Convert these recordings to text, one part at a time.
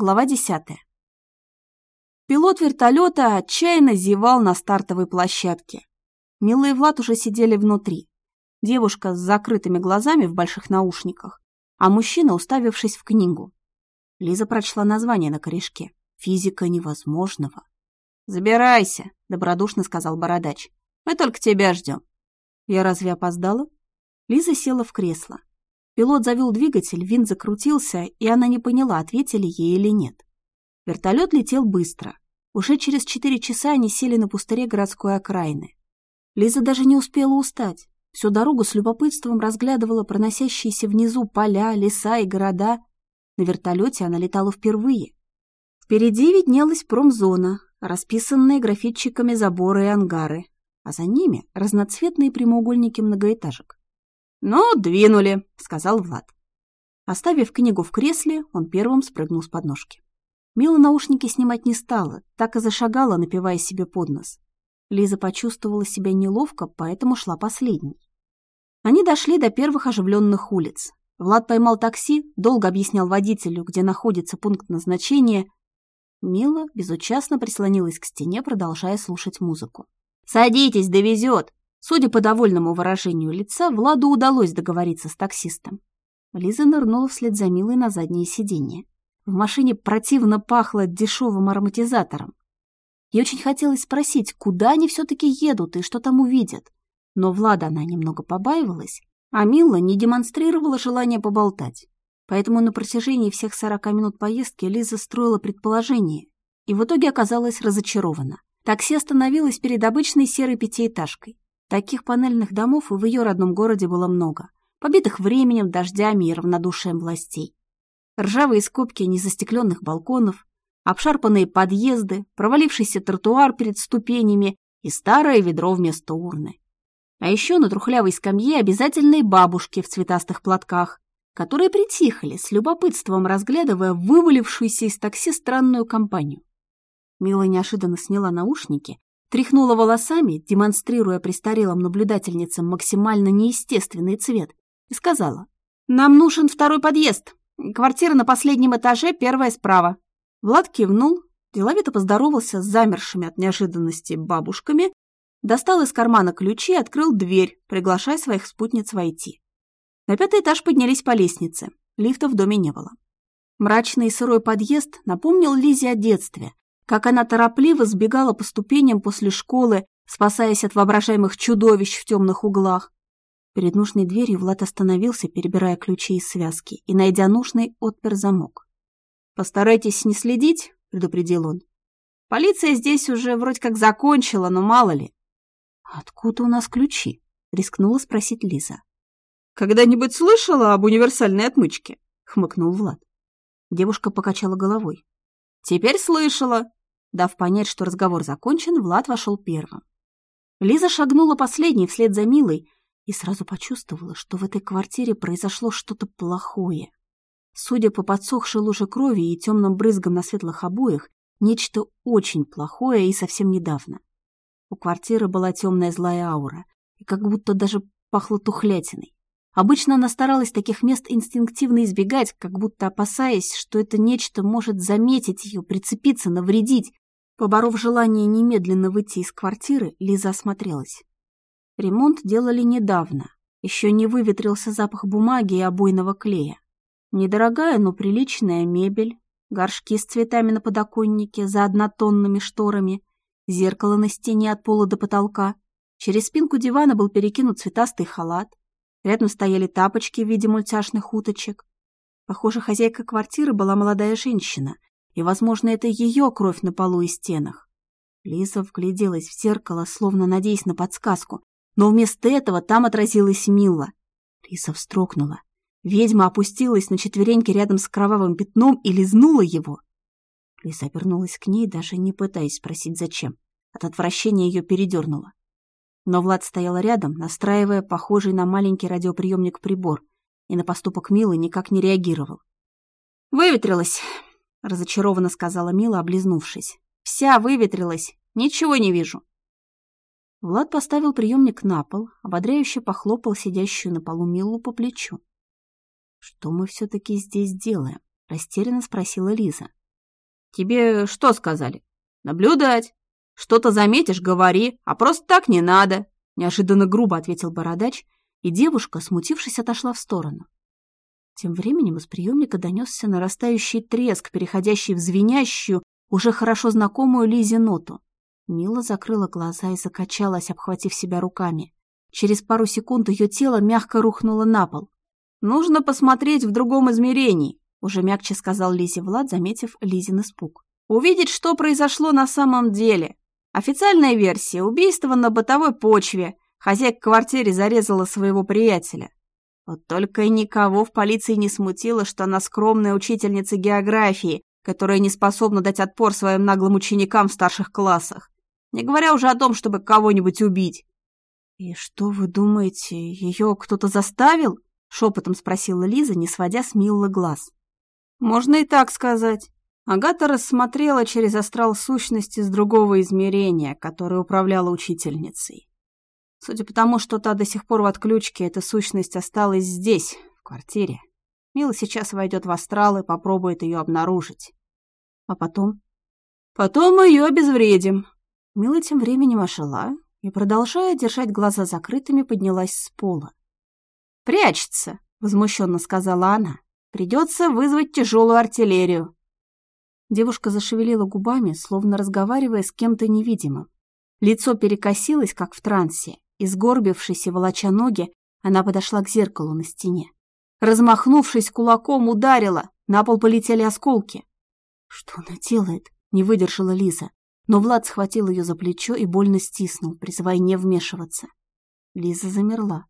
Глава десятая. Пилот вертолета отчаянно зевал на стартовой площадке. Мила и Влад уже сидели внутри. Девушка с закрытыми глазами в больших наушниках, а мужчина, уставившись в книгу. Лиза прочла название на корешке. «Физика невозможного». «Забирайся», — добродушно сказал Бородач. «Мы только тебя ждем». «Я разве опоздала?» Лиза села в кресло. Пилот завел двигатель, винт закрутился, и она не поняла, ответили ей или нет. Вертолет летел быстро. Уже через четыре часа они сели на пустыре городской окраины. Лиза даже не успела устать. Всю дорогу с любопытством разглядывала проносящиеся внизу поля, леса и города. На вертолете она летала впервые. Впереди виднелась промзона, расписанные графитчиками заборы и ангары, а за ними разноцветные прямоугольники многоэтажек. «Ну, двинули», — сказал Влад. Оставив книгу в кресле, он первым спрыгнул с подножки. Мила наушники снимать не стала, так и зашагала, напивая себе под нос. Лиза почувствовала себя неловко, поэтому шла последней. Они дошли до первых оживленных улиц. Влад поймал такси, долго объяснял водителю, где находится пункт назначения. Мила безучастно прислонилась к стене, продолжая слушать музыку. «Садитесь, довезет!» Судя по довольному выражению лица, Владу удалось договориться с таксистом. Лиза нырнула вслед за Милой на заднее сиденье. В машине противно пахло дешевым ароматизатором. Ей очень хотелось спросить, куда они все-таки едут и что там увидят. Но Влада она немного побаивалась, а Мила не демонстрировала желания поболтать. Поэтому на протяжении всех сорока минут поездки Лиза строила предположение и в итоге оказалась разочарована. Такси остановилось перед обычной серой пятиэтажкой. Таких панельных домов в ее родном городе было много, побитых временем, дождями и равнодушием властей. Ржавые скобки незастекленных балконов, обшарпанные подъезды, провалившийся тротуар перед ступенями и старое ведро вместо урны. А еще на трухлявой скамье обязательные бабушки в цветастых платках, которые притихли, с любопытством разглядывая вывалившуюся из такси странную компанию. Мила неожиданно сняла наушники Тряхнула волосами, демонстрируя престарелым наблюдательницам максимально неестественный цвет, и сказала, «Нам нужен второй подъезд. Квартира на последнем этаже, первая справа». Влад кивнул, деловито поздоровался с замершими от неожиданности бабушками, достал из кармана ключи и открыл дверь, приглашая своих спутниц войти. На пятый этаж поднялись по лестнице. Лифта в доме не было. Мрачный и сырой подъезд напомнил Лизе о детстве, как она торопливо сбегала по ступеням после школы, спасаясь от воображаемых чудовищ в темных углах. Перед нужной дверью Влад остановился, перебирая ключи из связки, и, найдя нужный, отпер замок. «Постарайтесь не следить», — предупредил он. «Полиция здесь уже вроде как закончила, но мало ли». «Откуда у нас ключи?» — рискнула спросить Лиза. «Когда-нибудь слышала об универсальной отмычке?» — хмыкнул Влад. Девушка покачала головой. «Теперь слышала. Дав понять, что разговор закончен, Влад вошел первым. Лиза шагнула последней вслед за Милой и сразу почувствовала, что в этой квартире произошло что-то плохое. Судя по подсохшей луже крови и темным брызгам на светлых обоях, нечто очень плохое и совсем недавно. У квартиры была темная злая аура, и как будто даже пахло тухлятиной. Обычно она старалась таких мест инстинктивно избегать, как будто опасаясь, что это нечто может заметить ее, прицепиться, навредить. Поборов желание немедленно выйти из квартиры, Лиза осмотрелась. Ремонт делали недавно. Еще не выветрился запах бумаги и обойного клея. Недорогая, но приличная мебель, горшки с цветами на подоконнике за однотонными шторами, зеркало на стене от пола до потолка. Через спинку дивана был перекинут цветастый халат. Рядом стояли тапочки в виде мультяшных уточек. Похоже, хозяйка квартиры была молодая женщина, и, возможно, это ее кровь на полу и стенах. Лиза вгляделась в зеркало, словно надеясь на подсказку, но вместо этого там отразилась Мила. Лиза встрогнула. Ведьма опустилась на четвереньки рядом с кровавым пятном и лизнула его. Лиза обернулась к ней, даже не пытаясь спросить, зачем. От отвращения ее передернуло. Но Влад стоял рядом, настраивая похожий на маленький радиоприемник прибор, и на поступок Милы никак не реагировал. «Выветрилась», — разочарованно сказала Мила, облизнувшись. «Вся выветрилась, ничего не вижу». Влад поставил приемник на пол, ободряюще похлопал сидящую на полу Милу по плечу. «Что мы все-таки здесь делаем?» — растерянно спросила Лиза. Тебе что сказали? Наблюдать. Что-то заметишь, говори, а просто так не надо. Неожиданно грубо ответил бородач, и девушка, смутившись, отошла в сторону. Тем временем из приемника донесся нарастающий треск, переходящий в звенящую, уже хорошо знакомую Лизе ноту. Мила закрыла глаза и закачалась, обхватив себя руками. Через пару секунд ее тело мягко рухнуло на пол. «Нужно посмотреть в другом измерении», — уже мягче сказал Лизе Влад, заметив Лизин испуг. «Увидеть, что произошло на самом деле. Официальная версия — убийство на бытовой почве. Хозяйка квартиры зарезала своего приятеля. Вот только никого в полиции не смутило, что она скромная учительница географии, которая не способна дать отпор своим наглым ученикам в старших классах. Не говоря уже о том, чтобы кого-нибудь убить. «И что вы думаете, ее кто-то заставил?» — шепотом спросила Лиза, не сводя с Миллы глаз. «Можно и так сказать». Агата рассмотрела через астрал сущности с другого измерения, которое управляла учительницей. Судя по тому, что та до сих пор в отключке, эта сущность осталась здесь, в квартире. Мила сейчас войдет в астрал и попробует ее обнаружить. А потом? Потом мы ее обезвредим. Мила тем временем ошла и, продолжая держать глаза закрытыми, поднялась с пола. «Прячется», — возмущенно сказала она. «Придется вызвать тяжелую артиллерию». Девушка зашевелила губами, словно разговаривая с кем-то невидимым. Лицо перекосилось, как в трансе, и, сгорбившись и волоча ноги, она подошла к зеркалу на стене. Размахнувшись кулаком, ударила, на пол полетели осколки. «Что она делает?» — не выдержала Лиза. Но Влад схватил ее за плечо и больно стиснул, призывая не вмешиваться. Лиза замерла.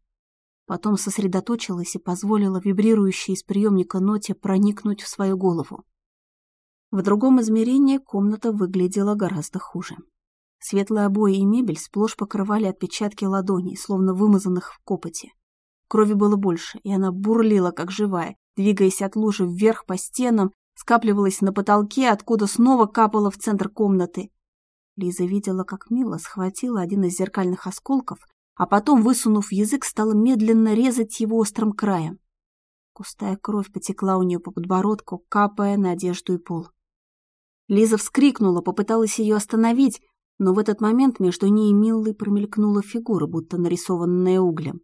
Потом сосредоточилась и позволила вибрирующей из приемника ноте проникнуть в свою голову. В другом измерении комната выглядела гораздо хуже. Светлые обои и мебель сплошь покрывали отпечатки ладоней, словно вымазанных в копоти. Крови было больше, и она бурлила, как живая, двигаясь от лужи вверх по стенам, скапливалась на потолке, откуда снова капала в центр комнаты. Лиза видела, как Мила схватила один из зеркальных осколков а потом, высунув язык, стала медленно резать его острым краем. Густая кровь потекла у нее по подбородку, капая на одежду и пол. Лиза вскрикнула, попыталась ее остановить, но в этот момент между ней и Миллой промелькнула фигура, будто нарисованная углем.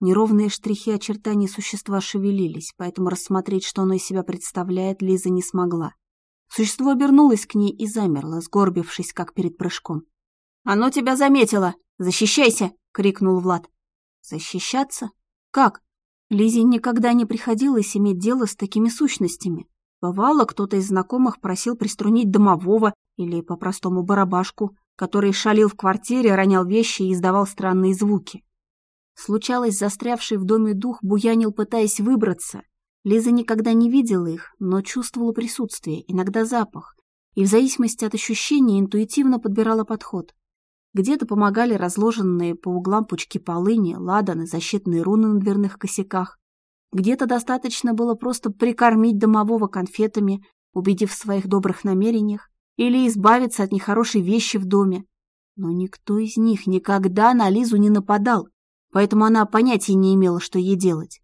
Неровные штрихи очертаний существа шевелились, поэтому рассмотреть, что оно из себя представляет, Лиза не смогла. Существо обернулось к ней и замерло, сгорбившись, как перед прыжком. «Оно тебя заметило! Защищайся!» — крикнул Влад. «Защищаться? Как? Лизе никогда не приходилось иметь дело с такими сущностями. Бывало, кто-то из знакомых просил приструнить домового или, по-простому, барабашку, который шалил в квартире, ронял вещи и издавал странные звуки. Случалось, застрявший в доме дух буянил, пытаясь выбраться. Лиза никогда не видела их, но чувствовала присутствие, иногда запах, и в зависимости от ощущений интуитивно подбирала подход. Где-то помогали разложенные по углам пучки полыни, ладаны, защитные руны на дверных косяках. Где-то достаточно было просто прикормить домового конфетами, убедив в своих добрых намерениях, или избавиться от нехорошей вещи в доме. Но никто из них никогда на Лизу не нападал, поэтому она понятия не имела, что ей делать.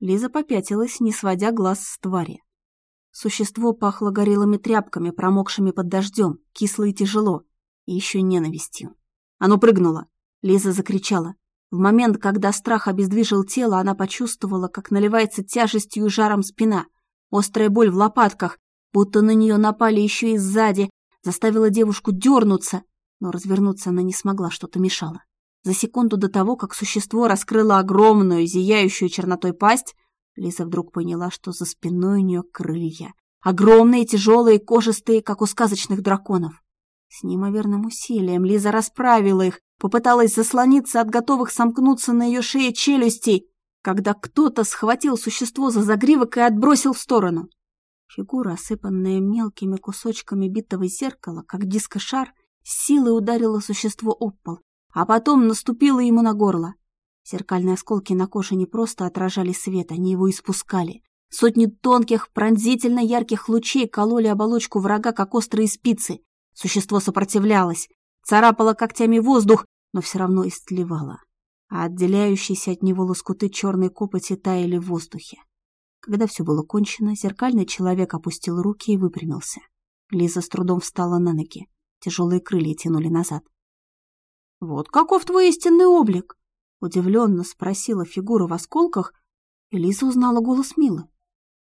Лиза попятилась, не сводя глаз с твари. Существо пахло горелыми тряпками, промокшими под дождем, кисло и тяжело, и еще ненавистью. Оно прыгнуло. Лиза закричала. В момент, когда страх обездвижил тело, она почувствовала, как наливается тяжестью и жаром спина. Острая боль в лопатках, будто на нее напали еще и сзади, заставила девушку дернуться, но развернуться она не смогла, что-то мешало. За секунду до того, как существо раскрыло огромную, зияющую чернотой пасть, Лиза вдруг поняла, что за спиной у нее крылья. Огромные, тяжелые, кожистые, как у сказочных драконов. С неимоверным усилием Лиза расправила их, попыталась заслониться от готовых сомкнуться на ее шее челюстей, когда кто-то схватил существо за загривок и отбросил в сторону. Фигура, осыпанная мелкими кусочками битого зеркала, как дискошар, силой ударила существо об пол, а потом наступила ему на горло. Зеркальные осколки на коже не просто отражали свет, они его испускали. Сотни тонких, пронзительно ярких лучей кололи оболочку врага, как острые спицы. Существо сопротивлялось, царапало когтями воздух, но все равно истлевало, а отделяющиеся от него лоскуты черной копоти таяли в воздухе. Когда все было кончено, зеркальный человек опустил руки и выпрямился. Лиза с трудом встала на ноги. Тяжелые крылья тянули назад. «Вот каков твой истинный облик?» Удивленно спросила фигура в осколках, и Лиза узнала голос Милы.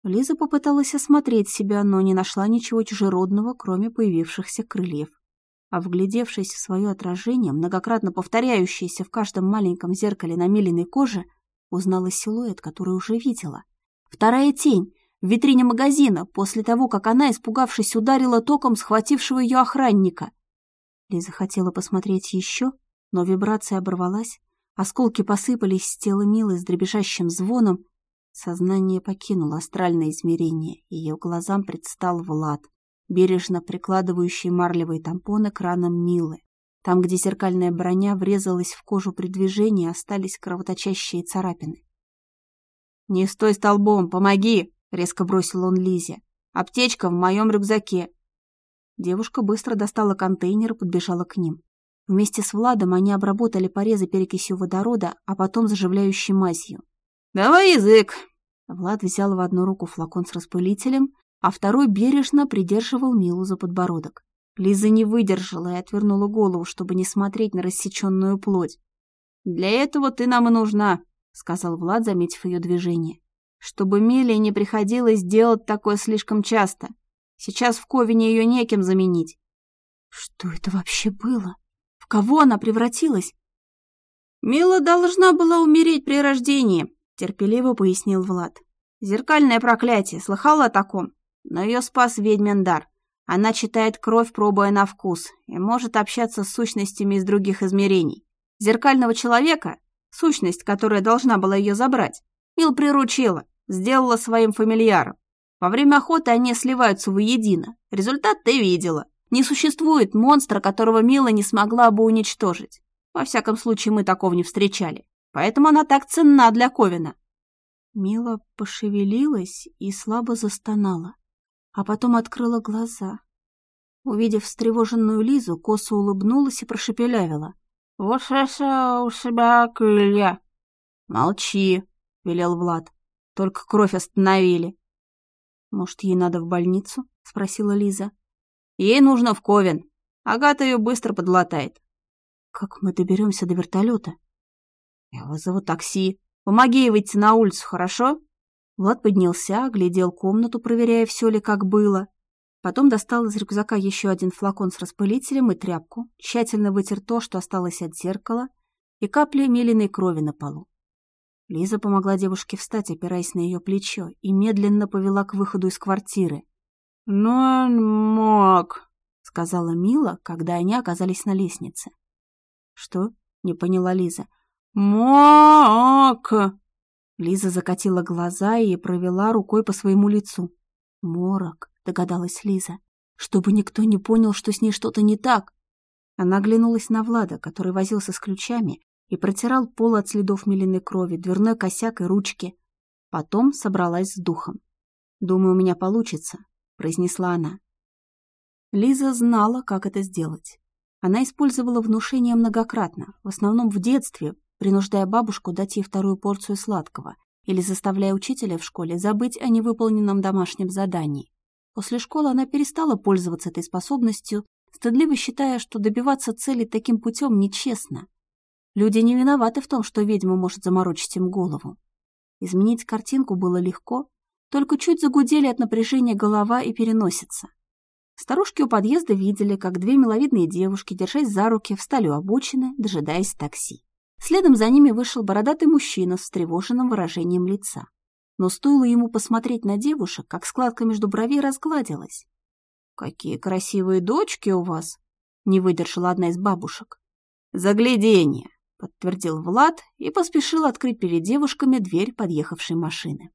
Лиза попыталась осмотреть себя, но не нашла ничего чужеродного, кроме появившихся крыльев. А вглядевшись в свое отражение, многократно повторяющееся в каждом маленьком зеркале на миленной коже, узнала силуэт, который уже видела. Вторая тень в витрине магазина после того, как она, испугавшись, ударила током схватившего ее охранника. Лиза хотела посмотреть еще, но вибрация оборвалась, осколки посыпались с тела Милы с дребезжащим звоном, Сознание покинуло астральное измерение, ее глазам предстал Влад, бережно прикладывающий марлевые тампоны к ранам Милы. Там, где зеркальная броня врезалась в кожу при движении, остались кровоточащие царапины. «Не стой столбом, помоги!» — резко бросил он Лизе. «Аптечка в моем рюкзаке!» Девушка быстро достала контейнер и подбежала к ним. Вместе с Владом они обработали порезы перекисью водорода, а потом заживляющей мазью. «Давай язык!» Влад взял в одну руку флакон с распылителем, а второй бережно придерживал Милу за подбородок. Лиза не выдержала и отвернула голову, чтобы не смотреть на рассеченную плоть. «Для этого ты нам и нужна», — сказал Влад, заметив ее движение. «Чтобы Миле не приходилось делать такое слишком часто. Сейчас в Ковине ее некем заменить». «Что это вообще было? В кого она превратилась?» «Мила должна была умереть при рождении», терпеливо пояснил Влад. «Зеркальное проклятие, слыхала о таком? Но ее спас ведьмин дар. Она читает кровь, пробуя на вкус, и может общаться с сущностями из других измерений. Зеркального человека, сущность, которая должна была ее забрать, Мил приручила, сделала своим фамильяром. Во время охоты они сливаются воедино. Результат ты видела. Не существует монстра, которого Мила не смогла бы уничтожить. Во всяком случае, мы такого не встречали. Поэтому она так ценна для Ковина. Мила пошевелилась и слабо застонала, а потом открыла глаза. Увидев встревоженную Лизу, косо улыбнулась и прошепелявила. «Вот это у себя крылья!» «Молчи!» — велел Влад. «Только кровь остановили». «Может, ей надо в больницу?» — спросила Лиза. «Ей нужно в Ковен. Агата ее быстро подлатает». «Как мы доберемся до вертолета?» «Я вызову такси. Помоги ей выйти на улицу, хорошо?» Влад поднялся, глядел комнату, проверяя, все ли как было. Потом достал из рюкзака еще один флакон с распылителем и тряпку, тщательно вытер то, что осталось от зеркала, и капли меленой крови на полу. Лиза помогла девушке встать, опираясь на ее плечо, и медленно повела к выходу из квартиры. «Ну, он мог», — сказала Мила, когда они оказались на лестнице. «Что?» — не поняла Лиза. «Мок!» Лиза закатила глаза и провела рукой по своему лицу. «Морок», — догадалась Лиза, чтобы никто не понял, что с ней что-то не так. Она оглянулась на Влада, который возился с ключами и протирал пол от следов миленной крови, дверной косяк и ручки. Потом собралась с духом. «Думаю, у меня получится», — произнесла она. Лиза знала, как это сделать. Она использовала внушение многократно, в основном в детстве, принуждая бабушку дать ей вторую порцию сладкого или заставляя учителя в школе забыть о невыполненном домашнем задании. После школы она перестала пользоваться этой способностью, стыдливо считая, что добиваться цели таким путем нечестно. Люди не виноваты в том, что ведьма может заморочить им голову. Изменить картинку было легко, только чуть загудели от напряжения голова и переносица. Старушки у подъезда видели, как две миловидные девушки, держась за руки, встали у обочины, дожидаясь такси. Следом за ними вышел бородатый мужчина с встревоженным выражением лица. Но стоило ему посмотреть на девушек, как складка между бровей разгладилась. «Какие красивые дочки у вас!» — не выдержала одна из бабушек. «Загляденье!» — подтвердил Влад и поспешил открыть перед девушками дверь подъехавшей машины.